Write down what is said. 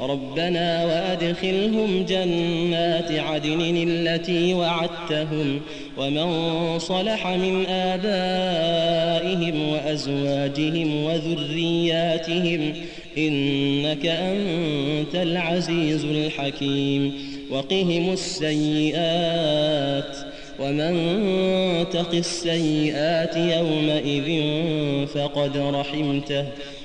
ربنا وادخلهم جنات عدن التي وعدتهم ومن صلح من آبائهم وأزواجهم وذرياتهم إنك أنت العزيز الحكيم وقهم السيئات ومن تق السيئات يومئذ فقد رحمته